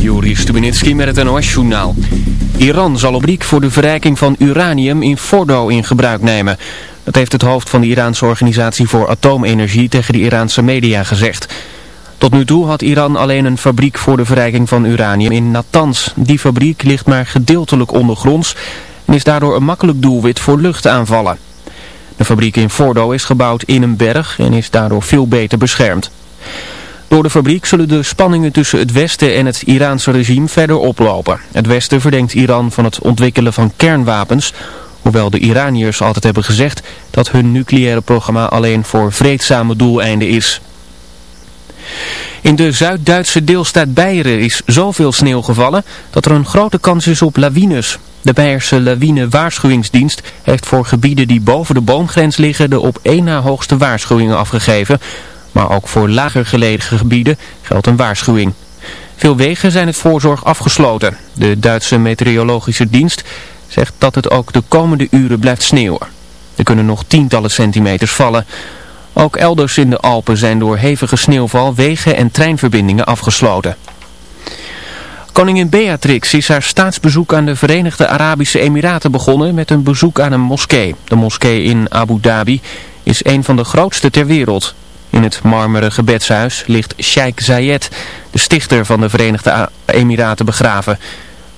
Juri Stubenitski met het NOS-journaal. Iran zal op riek voor de verrijking van uranium in Fordo in gebruik nemen. Dat heeft het hoofd van de Iraanse organisatie voor atoomenergie tegen de Iraanse media gezegd. Tot nu toe had Iran alleen een fabriek voor de verrijking van uranium in Natanz. Die fabriek ligt maar gedeeltelijk ondergronds en is daardoor een makkelijk doelwit voor luchtaanvallen. De fabriek in Fordo is gebouwd in een berg en is daardoor veel beter beschermd. Door de fabriek zullen de spanningen tussen het Westen en het Iraanse regime verder oplopen. Het Westen verdenkt Iran van het ontwikkelen van kernwapens, hoewel de Iraniërs altijd hebben gezegd dat hun nucleaire programma alleen voor vreedzame doeleinden is. In de Zuid-Duitse deelstaat Beieren is zoveel sneeuw gevallen dat er een grote kans is op lawines. De Beierse lawine waarschuwingsdienst heeft voor gebieden die boven de boomgrens liggen de op één na hoogste waarschuwingen afgegeven. Maar ook voor lager gelegen gebieden geldt een waarschuwing. Veel wegen zijn het voorzorg afgesloten. De Duitse meteorologische dienst zegt dat het ook de komende uren blijft sneeuwen. Er kunnen nog tientallen centimeters vallen. Ook elders in de Alpen zijn door hevige sneeuwval wegen en treinverbindingen afgesloten. Koningin Beatrix is haar staatsbezoek aan de Verenigde Arabische Emiraten begonnen met een bezoek aan een moskee. De moskee in Abu Dhabi is een van de grootste ter wereld. In het marmeren gebedshuis ligt Sheikh Zayed, de stichter van de Verenigde Emiraten, begraven.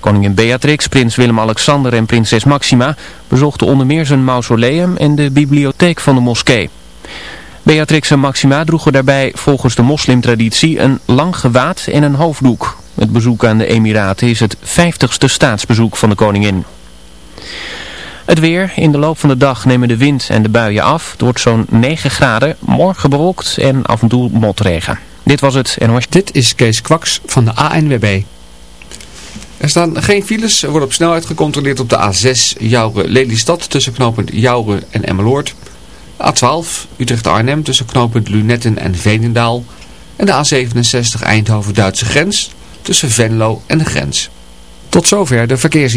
Koningin Beatrix, prins Willem-Alexander en prinses Maxima bezochten onder meer zijn mausoleum en de bibliotheek van de moskee. Beatrix en Maxima droegen daarbij volgens de moslimtraditie een lang gewaad en een hoofddoek. Het bezoek aan de Emiraten is het vijftigste staatsbezoek van de koningin. Het weer. In de loop van de dag nemen de wind en de buien af. Het wordt zo'n 9 graden. Morgen bewolkt en af en toe motregen. Dit was het NOS. Dit is Kees Kwaks van de ANWB. Er staan geen files. Er wordt op snelheid gecontroleerd op de A6 Jouren-Lelystad tussen knooppunt Jouren en Emmeloord. A12 Utrecht-Arnhem tussen knooppunt Lunetten en Veenendaal. En de A67 Eindhoven-Duitse grens tussen Venlo en de grens. Tot zover de verkeers.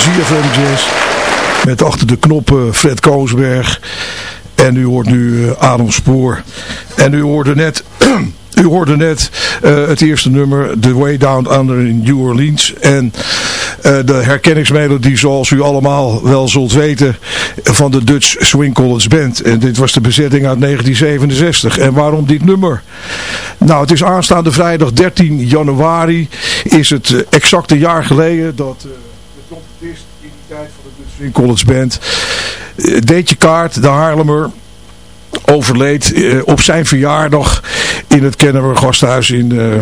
ZFM Jazz. Met achter de knoppen Fred Koosberg. En u hoort nu uh, Adam Spoor. En u hoorde net... U hoorde net uh, het eerste nummer, The Way Down Under in New Orleans. En uh, de herkenningsmelodie zoals u allemaal wel zult weten van de Dutch Swing College Band. En dit was de bezetting uit 1967. En waarom dit nummer? Nou, het is aanstaande vrijdag 13 januari. Is het exact een jaar geleden dat trompetist in die tijd van de Dutch College Band... Deetje Kaart, de Haarlemmer overleed uh, op zijn verjaardag in het Kennemer Gasthuis in, uh,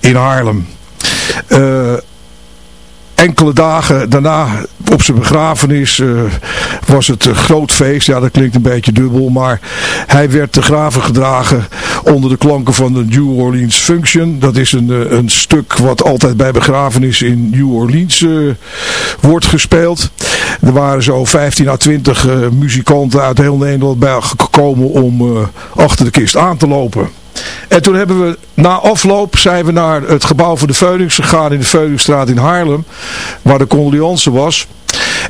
in Haarlem. Enkele dagen daarna op zijn begrafenis uh, was het een groot feest. Ja, dat klinkt een beetje dubbel. Maar hij werd te graven gedragen onder de klanken van de New Orleans Function. Dat is een, een stuk wat altijd bij begrafenis in New Orleans uh, wordt gespeeld. Er waren zo 15 à 20 uh, muzikanten uit heel Nederland bij gekomen om achter de kist aan te lopen. En toen hebben we, na afloop, zijn we naar het gebouw van de Phoenix gegaan in de Phoenixstraat in Haarlem. Waar de condoleance was.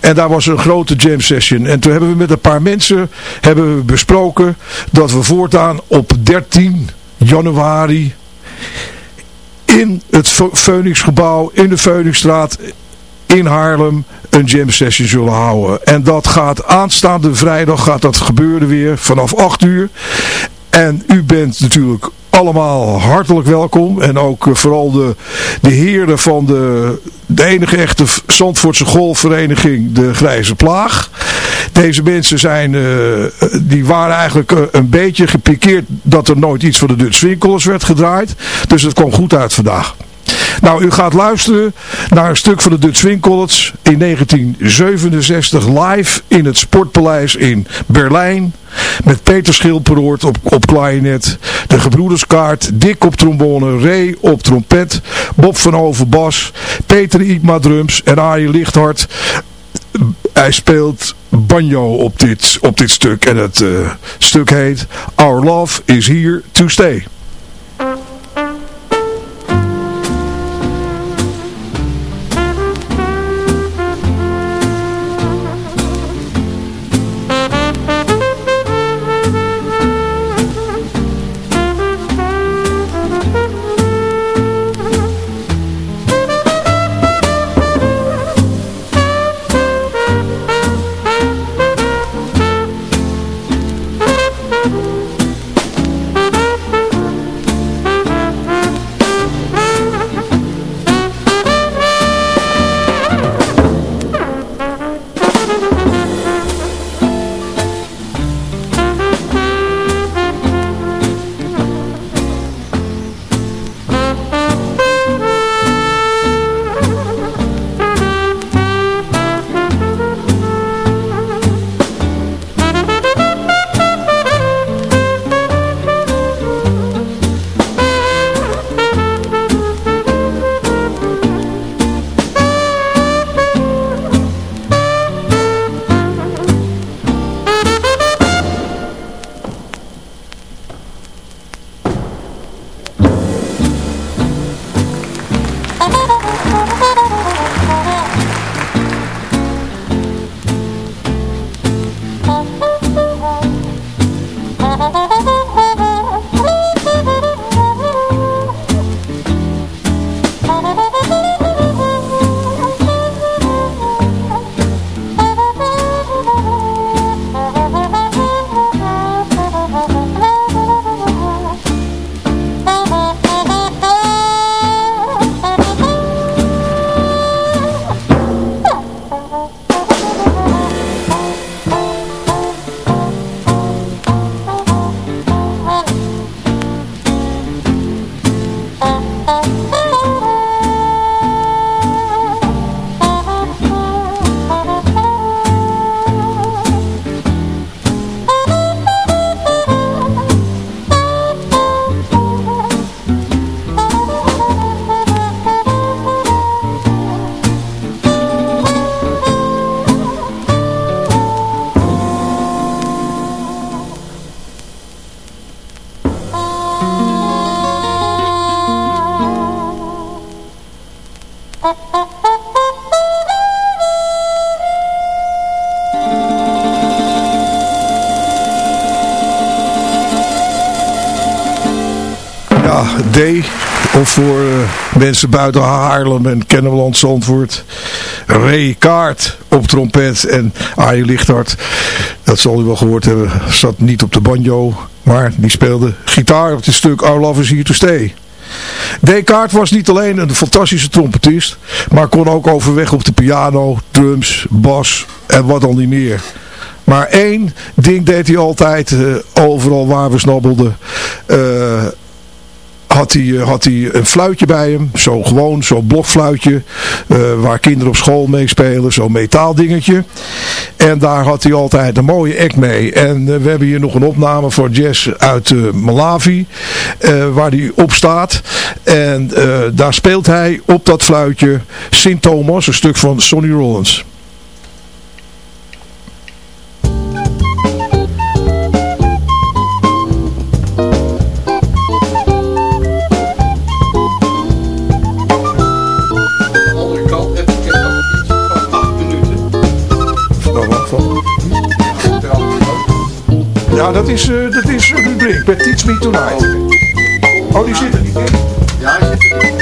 En daar was een grote jam session. En toen hebben we met een paar mensen hebben we besproken dat we voortaan op 13 januari in het Phoenixgebouw, in de Phoenixstraat in Haarlem een jam session zullen houden. En dat gaat aanstaande vrijdag gaat dat gebeuren weer vanaf 8 uur. En u bent natuurlijk allemaal hartelijk welkom. En ook uh, vooral de, de heren van de, enige echte Zandvoortse golfvereniging, de Grijze Plaag. Deze mensen zijn, uh, die waren eigenlijk uh, een beetje gepikeerd dat er nooit iets voor de Dutch Winkels werd gedraaid. Dus het kwam goed uit vandaag. Nou, u gaat luisteren naar een stuk van de Dutch Swing College in 1967 live in het Sportpaleis in Berlijn. Met Peter Schilperoort op, op klarinet, de gebroederskaart, Dick op trombone, Ray op trompet, Bob van Over bas, Peter Ietma drums en Arie Lichthart. Hij speelt banjo op dit, op dit stuk en het uh, stuk heet Our Love is Here to Stay. Mensen buiten Haarlem en Kennemerland Zandvoort. Ray Kaart op trompet en Arie Lichthart. Dat zal u wel gehoord hebben. Zat niet op de banjo. Maar die speelde gitaar op dit stuk Our Love is Here to Stay. Descartes was niet alleen een fantastische trompetist, maar kon ook overweg op de piano, drums, bas en wat dan niet meer. Maar één ding deed hij altijd, uh, overal waar we snabbelden. Uh, had hij, eh, had hij een fluitje bij hem. Zo gewoon, zo'n blokfluitje. Uh, waar kinderen op school meespelen. Zo'n metaaldingetje. En daar had hij altijd een mooie act mee. En uh, we hebben hier nog een opname voor jazz uit Malawi. waar hij op staat. En daar speelt hij op dat fluitje Sint Thomas. Een stuk van Sonny Rollins. Ja, dat is, uh, dat is Brink met Teach Me Tonight. Oh, die zit er niet in? Ja, hij zit er niet Even,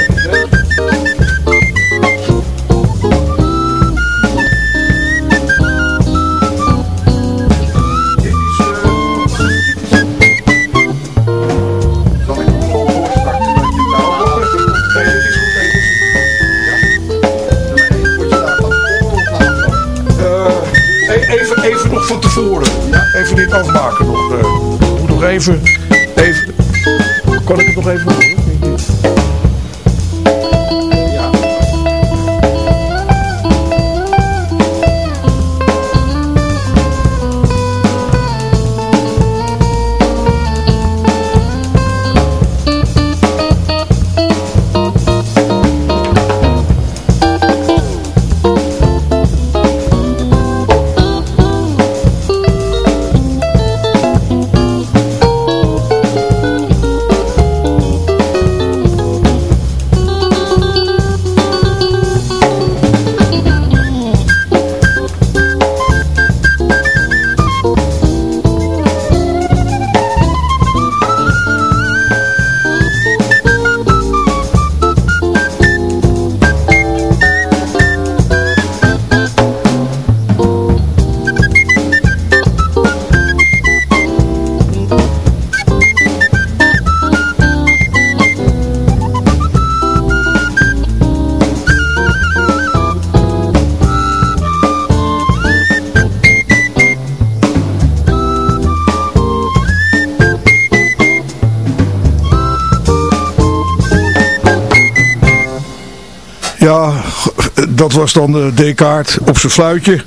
afmaken nog. Uh, moet nog even, even... Kan ik het nog even horen? Dat was dan de Descartes op zijn fluitje.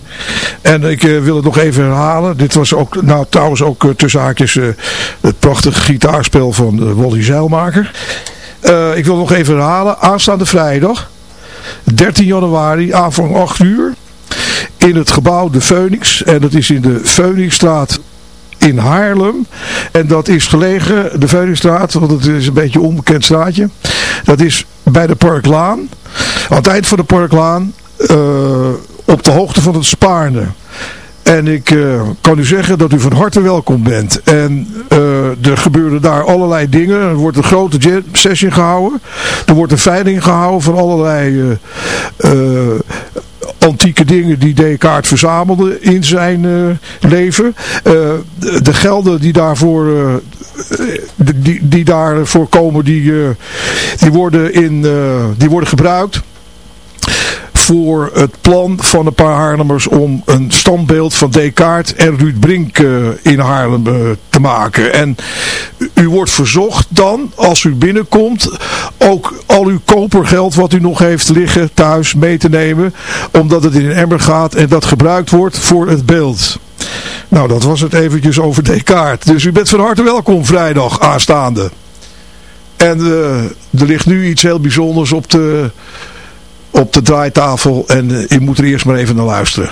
En ik uh, wil het nog even herhalen. Dit was ook, nou trouwens ook uh, tussen haakjes het prachtige gitaarspel van Wally Zeilmaker. ik wil nog even herhalen. Aanstaande vrijdag, 13 januari, avond 8 uur. In het gebouw De Phoenix. En dat is in de Phoenixstraat in Haarlem. En dat is gelegen, de Phoenixstraat, want het is een beetje een onbekend straatje. Dat is bij de Parklaan. Aan het eind van de Parklaan. Uh, op de hoogte van het Spaarne. En ik uh, kan u zeggen dat u van harte welkom bent. En uh, er gebeuren daar allerlei dingen. Er wordt een grote jam session gehouden. Er wordt een veiling gehouden van allerlei antieke dingen die Descartes verzamelde in zijn uh, leven. Uh, de, de, gelden die daarvoor, uh, die, die daarvoor komen, die, die, worden in, die worden gebruikt voor het plan van een paar Haarlemmers om een standbeeld van Descartes en Ruud Brink uh, in Haarlem uh, te maken. En u wordt verzocht dan, als u binnenkomt, ook al uw kopergeld wat u nog heeft liggen thuis mee te nemen. Omdat het in een emmer gaat en dat gebruikt wordt voor het beeld. Nou, dat was het eventjes over Descartes. Dus u bent van harte welkom vrijdag aanstaande. En uh, er ligt nu iets heel bijzonders op de op de draaitafel en je moet er eerst maar even naar luisteren.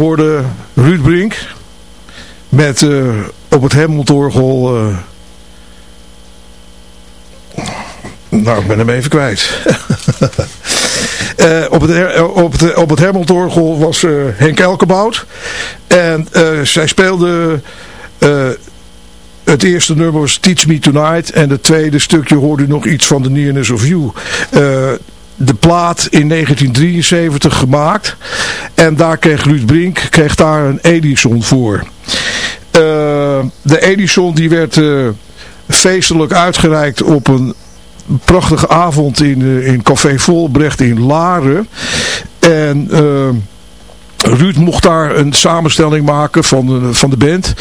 Hoorde Ruud Brink met op het Helmondorgel... nou, ik ben hem even kwijt. op, het, op, het, op het was Henk Elkebout. En zij speelde het eerste nummer was Teach Me Tonight. En het tweede stukje hoorde nog iets van The Nearness of You. De plaat in 1973 gemaakt. En daar kreeg Ruud Brink kreeg daar een Edison voor. Uh, de Edison die werd uh, feestelijk uitgereikt op een prachtige avond in, in Café Volbrecht in Laren. En... Ruud mocht daar een samenstelling maken van de, van de band.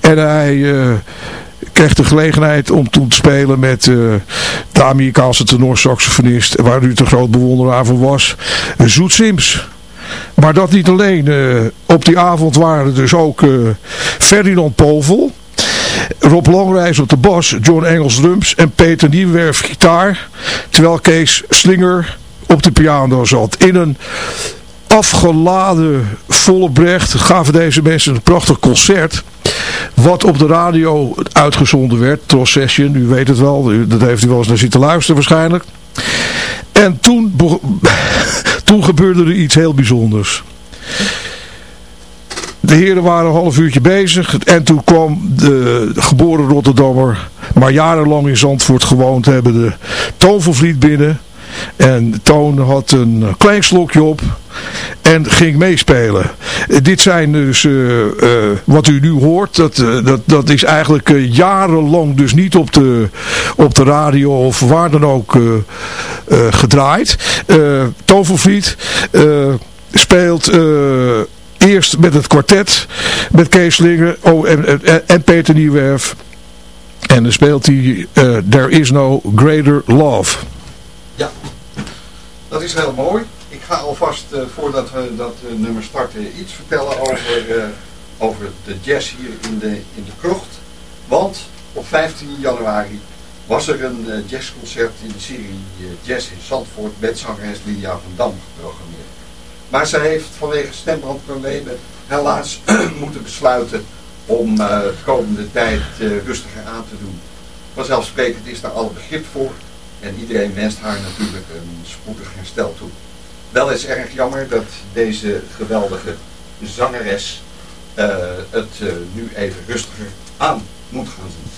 En hij uh, kreeg de gelegenheid om toen te spelen met uh, de Amerikaanse tenorsaxofonist, waar Ruud een groot bewonderaar van was, Zoet Sims. Maar dat niet alleen. Uh, op die avond waren dus ook Ferdinand Povel. Rob Longrijs op de bas, John Engels drums en Peter Nieuwwerf gitaar. Terwijl Kees Slinger op de piano zat. In een afgeladen volle brecht gaven deze mensen een prachtig concert. Wat op de radio uitgezonden werd. Tros Session, u weet het wel. Dat heeft u wel eens naar zitten luisteren waarschijnlijk. En toen, toen gebeurde er iets heel bijzonders. De heren waren een half uurtje bezig. En toen kwam de geboren Rotterdammer, maar jarenlang in Zandvoort gewoond hebben, de Tovervliet binnen. En Toon had een klein slokje op en ging meespelen. Dit zijn dus, uh, uh, wat u nu hoort, dat, uh, dat, dat is eigenlijk jarenlang dus niet op de, op de radio of waar dan ook gedraaid. Tovervliet speelt eerst met het kwartet, met Kees Slinger oh, en, en, en Peter Nieuwerf. En dan speelt hij There Is No Greater Love. Dat is heel mooi. Ik ga alvast, uh, voordat we dat uh, nummer starten, iets vertellen over, uh, over de jazz hier in de, in de krocht. Want op 15 januari was er een jazzconcert in de serie Jazz in Zandvoort met zangeres Lydia van Dam geprogrammeerd. Maar zij heeft vanwege stembrandproblemen helaas moeten besluiten om de komende tijd rustiger aan te doen. Vanzelfsprekend is daar alle begrip voor. En iedereen wenst haar natuurlijk een spoedig herstel toe. Wel is erg jammer dat deze geweldige zangeres uh, het uh, nu even rustiger aan moet gaan doen.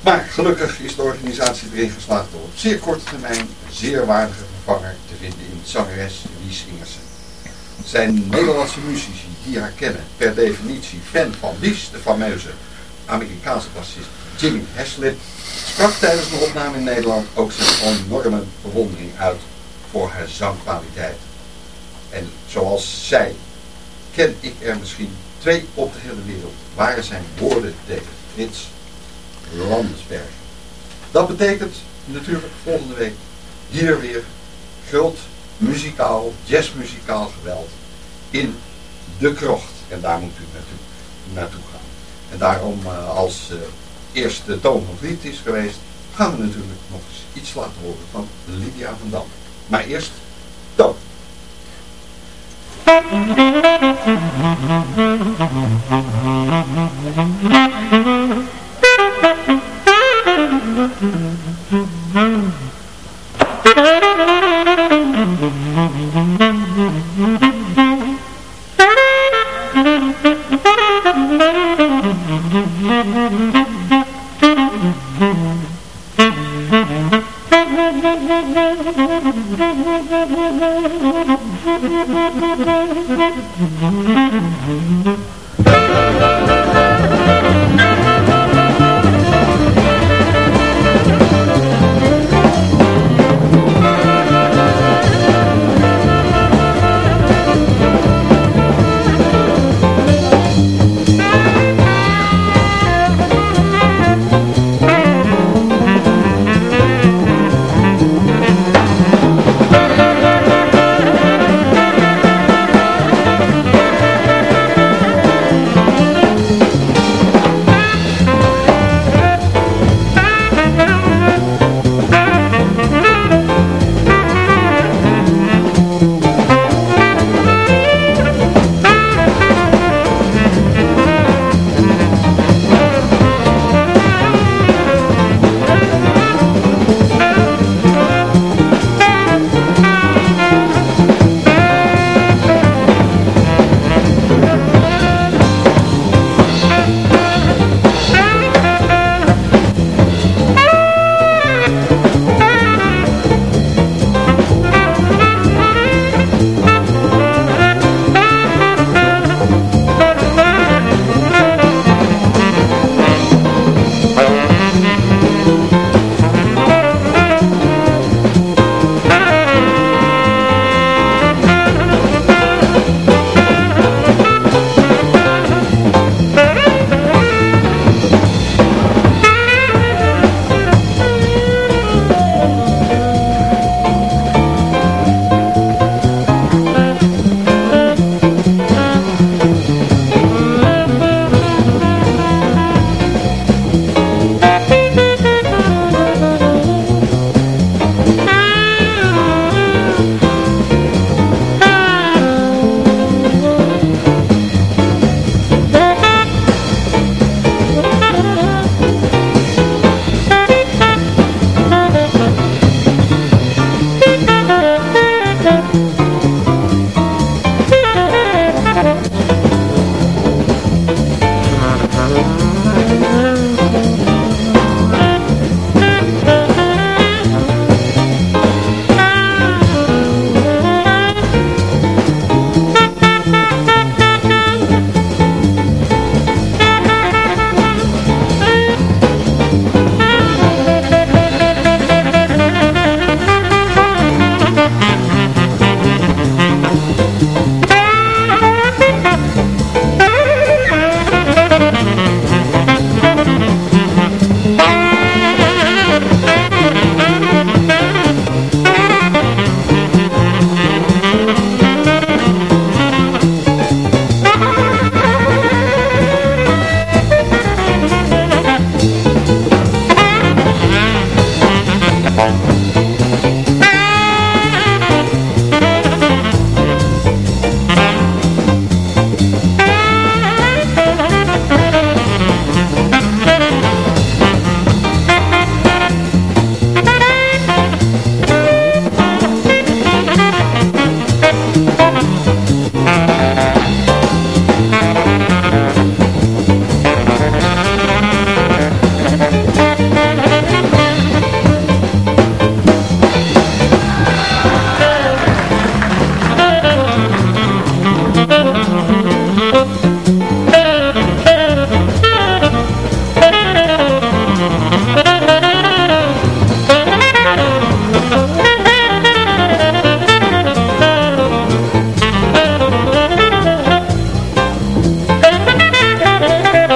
Maar gelukkig is de organisatie erin geslaagd om op zeer korte termijn een zeer waardige vervanger te vinden in zangeres Lies Ingersen. Zijn Nederlandse muzici die haar kennen, per definitie fan van Lies, de fameuze Amerikaanse bassist Jimmy Haslip, sprak tijdens de opname in Nederland ook zijn enorme bewondering uit voor haar zangkwaliteit. En zoals zij, ken ik er misschien twee op de hele wereld, waren zijn woorden tegen Frits Landesberg. Dat betekent natuurlijk volgende week hier weer groot muzikaal, jazzmuzikaal geweld in de krocht. En daar moet u naartoe, naartoe gaan. En daarom uh, als uh, eerste toon van het lied is geweest, gaan we natuurlijk nog eens iets laten horen van Lydia van Dam. Maar eerst toon. Thank you.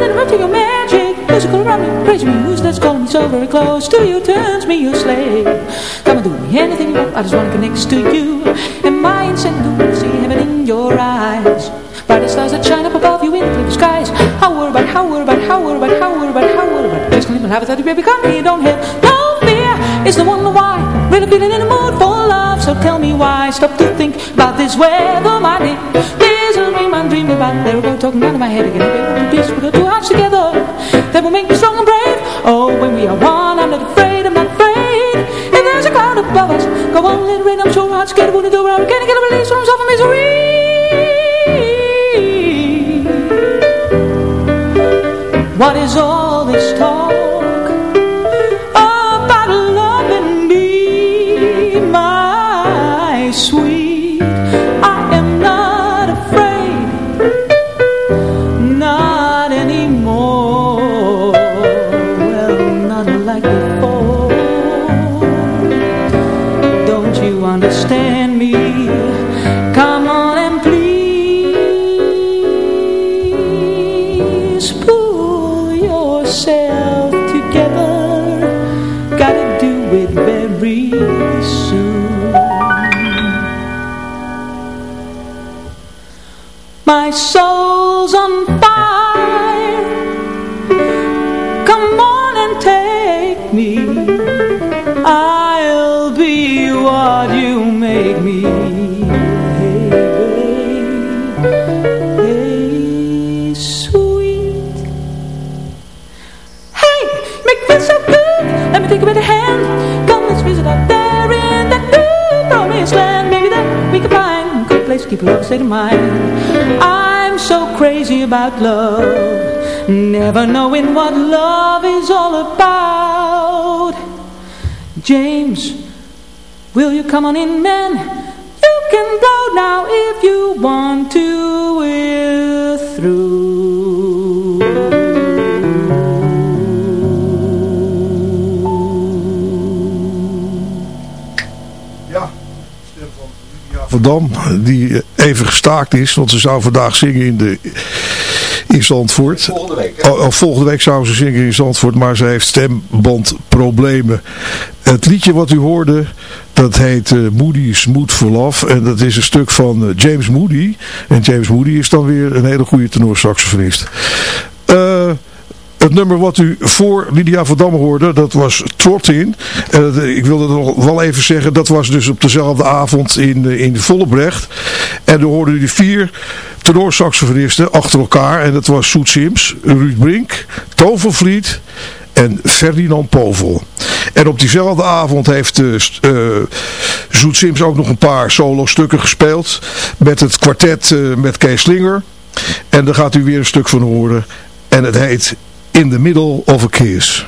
go, there I go, there I go, there I go. Wait, baby, you are the soul who snaps like a pro. Such funny thing, but every time I need you, I never can behave. Give you smile and then run to your magic. Musical around me, crazy muse that's calling me so very close to you. Turns me your slave. Come and do me anything you want. I just wanna connect to you. And my incentive, see heaven in your eyes. The stars that shine up above you in the blue skies. How worry about, how worry about, how worry about, how worry about, how worry about. Just live and have a thought, baby, come here, don't have no fear. It's the wonder why. Really feeling in the mood for love. So tell me why. Stop to think about this weather, my dear. About. There we go, talking out of my head again. Baby, peace, we got two hearts together. That will make me strong and brave. Oh, when we are one, I'm not afraid, I'm not afraid. If there's a cloud above us, go on, let it rain. I'm sure hearts get it, do around. Can I get My soul's on keep of mind. I'm so crazy about love, never knowing what love is all about. James, will you come on in, man? You can go now if you want to. Die even gestaakt is, want ze zou vandaag zingen in, de, in Zandvoort. Volgende week? Oh, oh, volgende week zou ze zingen in Zandvoort, maar ze heeft stembandproblemen. Het liedje wat u hoorde, dat heet eh, Moody's Mood for Love. En dat is een stuk van eh, James Moody. En James Moody is dan weer een hele goede tenorsaxofonist. Eh... Het nummer wat u voor Lydia van Dam hoorde, dat was Trot in. En dat- ik wilde nog wel even zeggen, dat was dus op dezelfde avond in, eh, in Vollebrecht. En dan hoorden u de vier tenorsaxofonisten achter elkaar. En dat was Soet Sims, Ruud Brink, Tovervliet en Ferdinand Povel. En op diezelfde avond heeft uh, Zoet Sims ook nog een paar solo stukken gespeeld. Met het kwartet eh, met Kees Slinger. En daar gaat u weer een stuk van horen. En het heet In the Middle of a Kiss.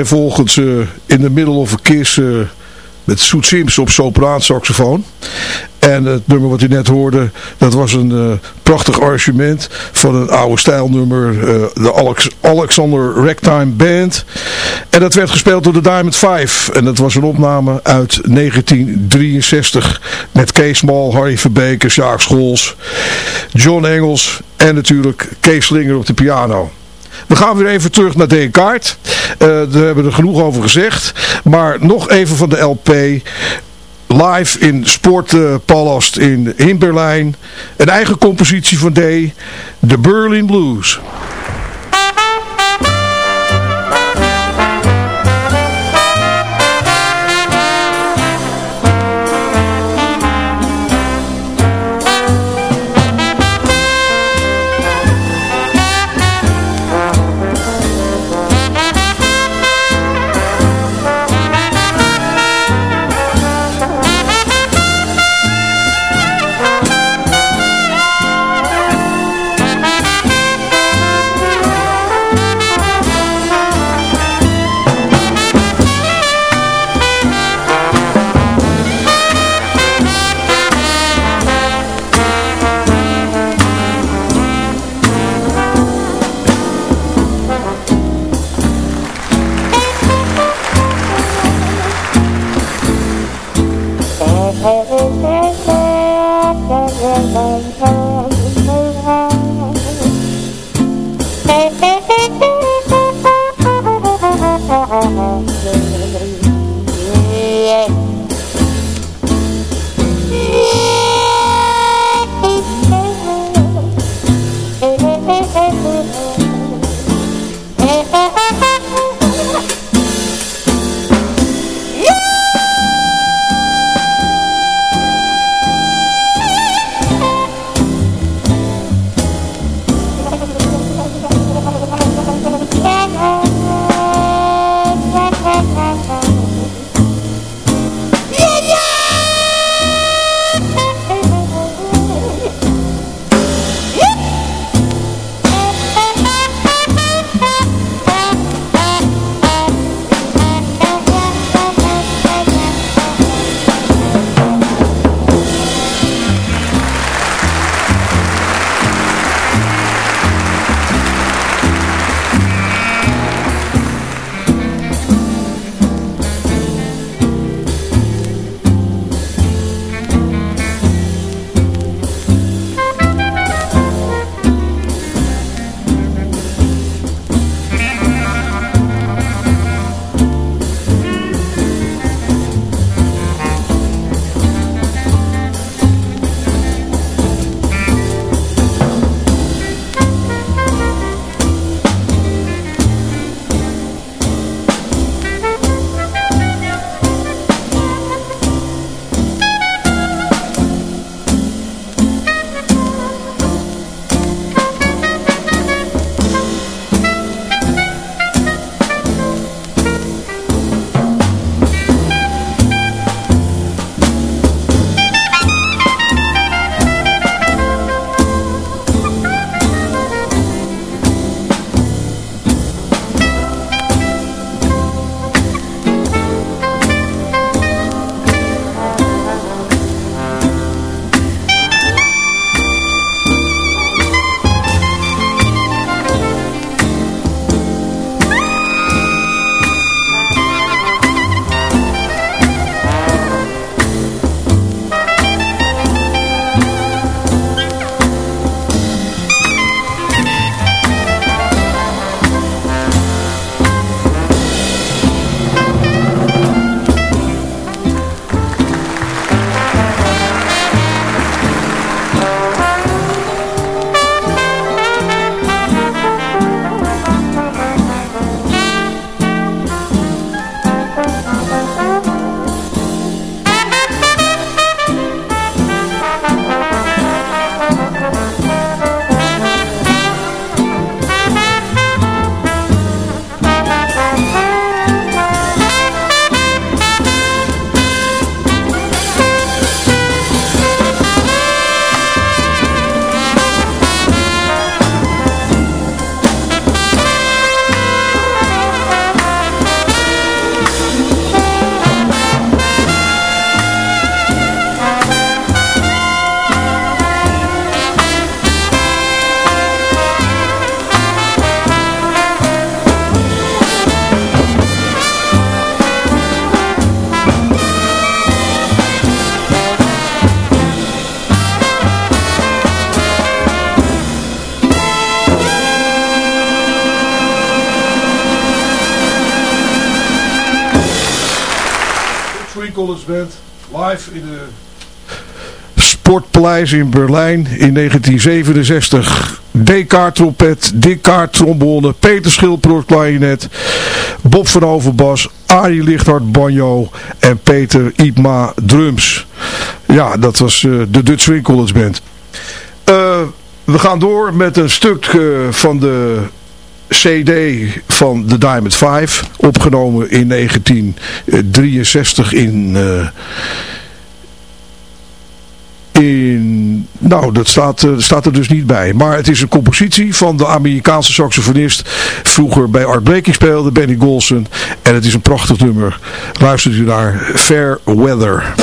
Achtereenvolgens uh, in the middle of a kiss uh, met Soet Sims op sopraansaxofoon. En het nummer wat u net hoorde, dat was een uh, prachtig arrangement van een oude stijlnummer, de Alex Alexander Ragtime Band. En dat werd gespeeld door de Diamond Five. En dat was een opname uit 1963 met Kees Small, Harry Verbeek, Sjaak Schols, John Engels en natuurlijk Kees Slinger op de piano. We gaan weer even terug naar Descartes. Uh, daar hebben we er genoeg over gezegd. Maar nog even van de LP. Live in Sportpalast in, in Berlijn. Een eigen compositie van D. De Berlin Blues. Band live in de Sportpaleis in Berlijn in 1967. D-kaart trompet, D-kaart trombone, Peter Schilproot klarinet, Bob van Overbas, Arie Lichthart banjo en Peter Ipma drums. Ja, dat was uh, de Dutch Swing College Band. Uh, we gaan door met een stuk uh, van de cd van The Diamond 5, opgenomen in 1963 in... Eh, in, nou, dat staat, eh, staat, er dus niet bij. Maar het is een compositie van de Amerikaanse saxofonist. Vroeger bij Art Blakey speelde, Benny Golson. En het is een prachtig nummer. Luistert u naar Fair Weather.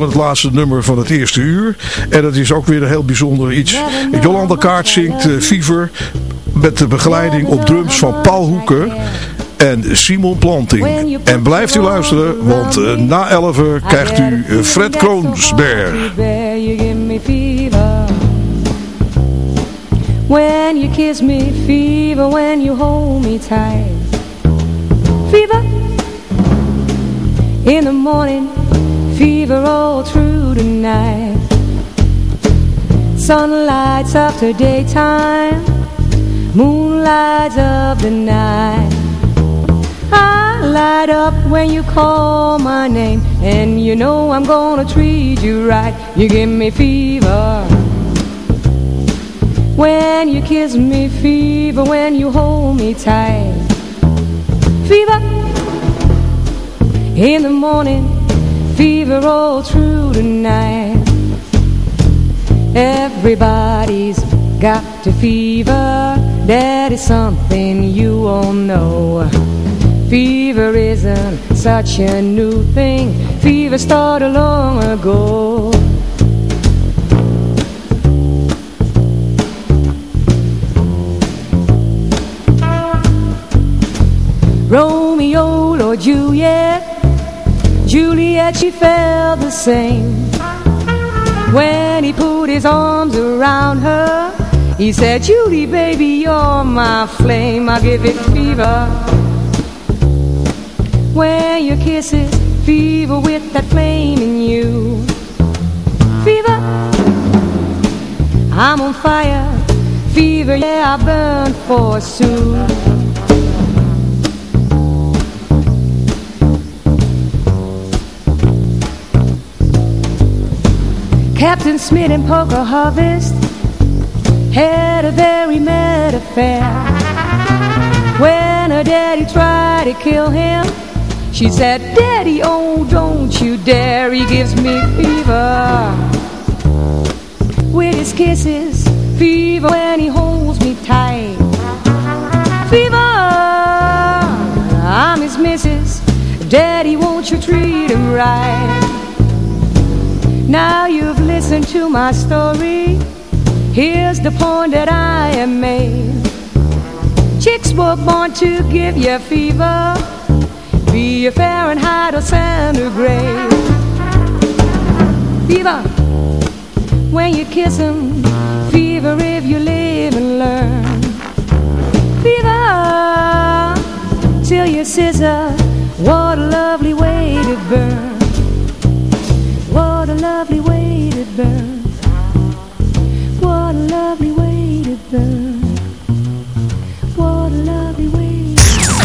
Aan het laatste nummer van het eerste uur. En dat is ook weer een heel bijzonder iets. Jolanda Kaart zingt uh, Fever met de begeleiding op drums van Paul Hoeker en Simon Planting. En blijft u luisteren, want uh, na 11 krijgt u uh, Fred Kroonsberg. When you kiss me, fever, when you hold me tight. Fever in the morning, fever all through the night. Sun lights after daytime, moonlights of the night. I light up when you call my name, and you know I'm gonna treat you right. You give me fever. When you kiss me, fever, when you hold me tight. Fever in the morning, fever all through the night. Everybody's got a fever, that is something you all know. Fever isn't such a new thing, fever started long ago. Romeo or Juliet Juliet, she felt the same. When he put his arms around her He said, Julie, baby, you're my flame. I give it fever. When your kisses fever with that flame in you. Fever. I'm on fire. Fever, yeah, I burn forsooth Captain Smith and Poker Harvest had a very mad affair. When her daddy tried to kill him, she said, Daddy, oh, don't you dare, he gives me fever. With his kisses, fever when he holds me tight. Fever, I'm his missus. Daddy, won't you treat him right? Now you've listened to my story. Here's the point that I have made Chicks were born to give you fever. Be a Fahrenheit or centigrade. Fever. When you kiss 'em Fever if you live and learn. Fever. Till you scissor. What a lovely burn. What a lovely way to burn. What a lovely way.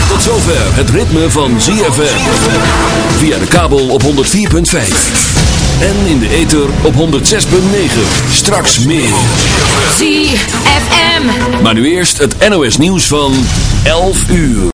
Tot zover het ritme van ZFM. Via de kabel op 104.5. En in de ether op 106.9. Straks meer. ZFM. Maar nu eerst het NOS nieuws van 11 uur.